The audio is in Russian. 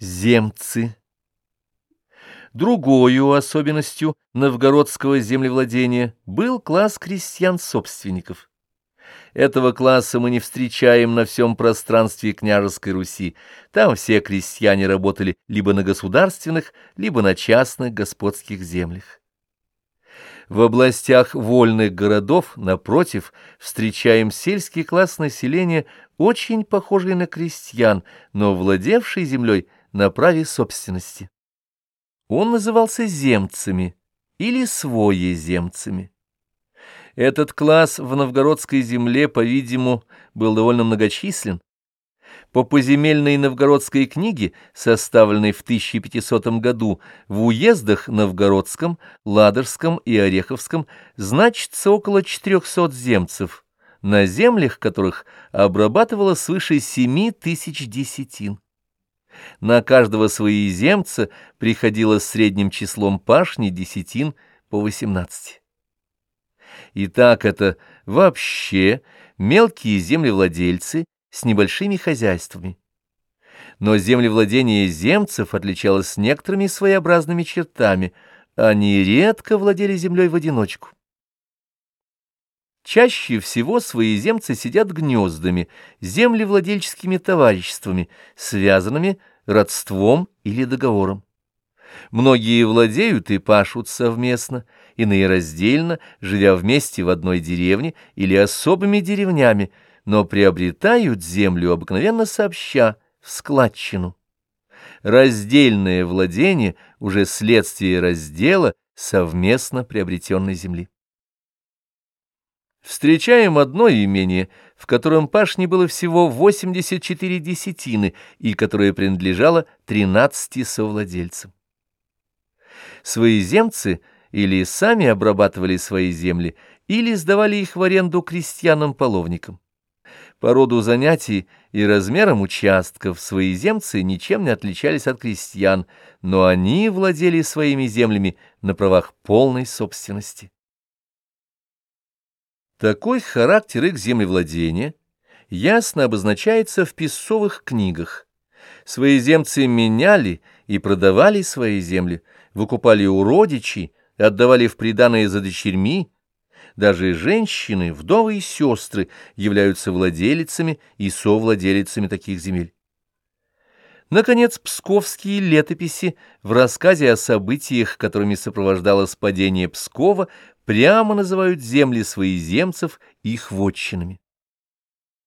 Земцы. Другою особенностью новгородского землевладения был класс крестьян-собственников. Этого класса мы не встречаем на всем пространстве княжеской Руси. Там все крестьяне работали либо на государственных, либо на частных господских землях. В областях вольных городов, напротив, встречаем сельский класс населения, очень похожий на крестьян, но владевший землей – на праве собственности. Он назывался земцами или своеземцами. Этот класс в новгородской земле, по-видимому, был довольно многочислен. По поземельной новгородской книге, составленной в 1500 году, в уездах Новгородском, Ладожском и Ореховском значится около 400 земцев, на землях которых обрабатывало свыше 7 тысяч десятин. На каждого своеземца приходилось средним числом пашни десятин по восемнадцати. Итак, это вообще мелкие землевладельцы с небольшими хозяйствами. Но землевладение земцев отличалось некоторыми своеобразными чертами. Они редко владели землей в одиночку. Чаще всего свои земцы сидят гнездами, землевладельческими товариществами, связанными родством или договором. Многие владеют и пашут совместно, иные раздельно, живя вместе в одной деревне или особыми деревнями, но приобретают землю обыкновенно сообща, в складчину. Раздельное владение уже следствие раздела совместно приобретенной земли. Встречаем одно имение, в котором пашни было всего 84 десятины и которое принадлежало 13 совладельцам. Свои земцы или сами обрабатывали свои земли, или сдавали их в аренду крестьянам-половникам. По роду занятий и размерам участков свои земцы ничем не отличались от крестьян, но они владели своими землями на правах полной собственности. Такой характер их землевладения ясно обозначается в писцовых книгах. Свои земцы меняли и продавали свои земли, выкупали у родичей, отдавали в приданое за дочерьми. Даже женщины, вдовы и сестры являются владелицами и совладелицами таких земель. Наконец, псковские летописи в рассказе о событиях, которыми сопровождалось падение Пскова, прямо называют земли своеземцев их вотчинами.